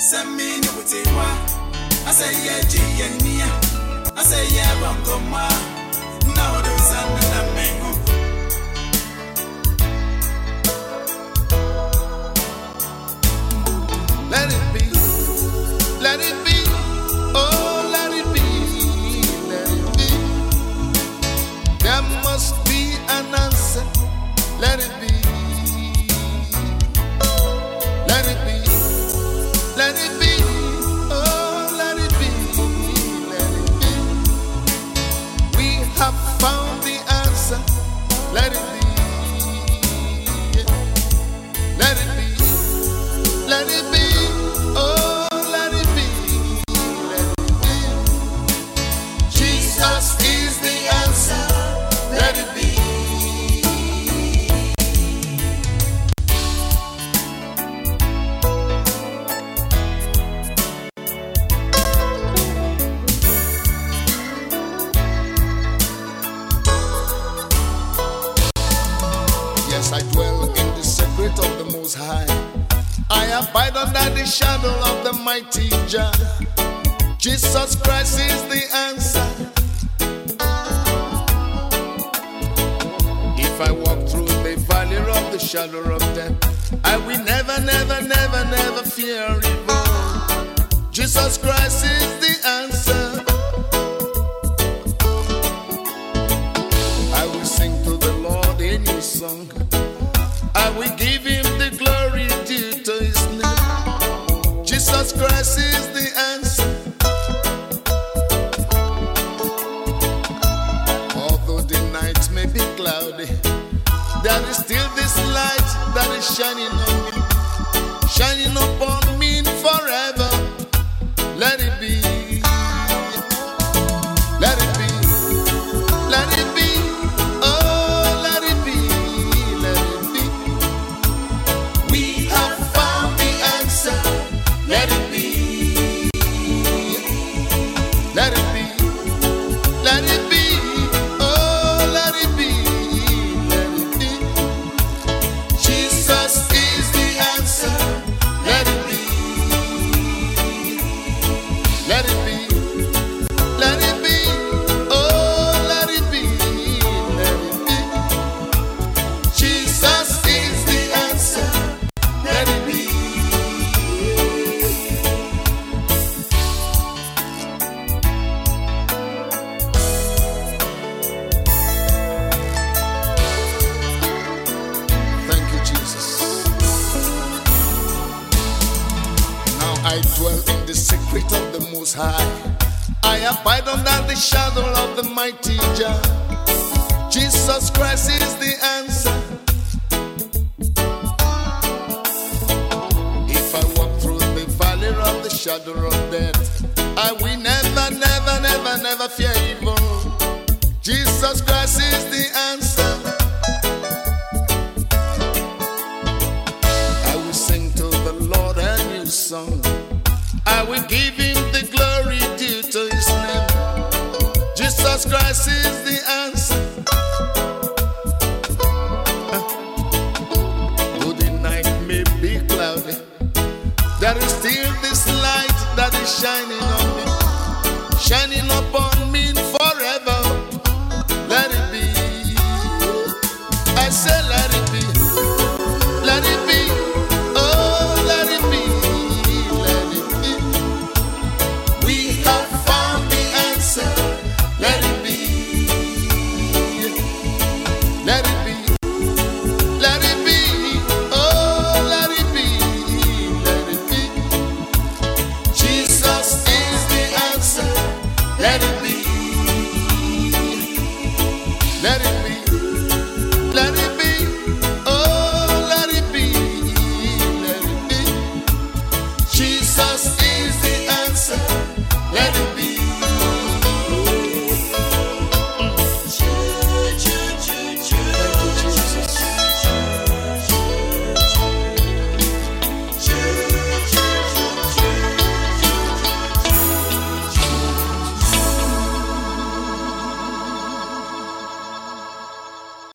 Send me ni utiwa. I say yeah, G and Nia. I say yeah, Bangoma. Now I abide under the shadow of the mighty Jah. Jesus Christ is the answer. If I walk through the valley of the shadow of death, I will never, never, never, never fear evil. Jesus Christ is the answer. I will sing to the Lord a new song. I will give him the glory The answer. Although the may be cloudy, there is still this light that is shining on me, shining dwell in the secret of the Most High. I abide under the shadow of the mighty Jah. Jesus Christ is the answer. If I walk through the valley of the shadow of death, I will never, never, never, never fear evil. Jesus Christ is the answer. Will give him the glory due to his name. Jesus Christ is the answer. Though the night may be cloudy, there is still this light that is shining Let it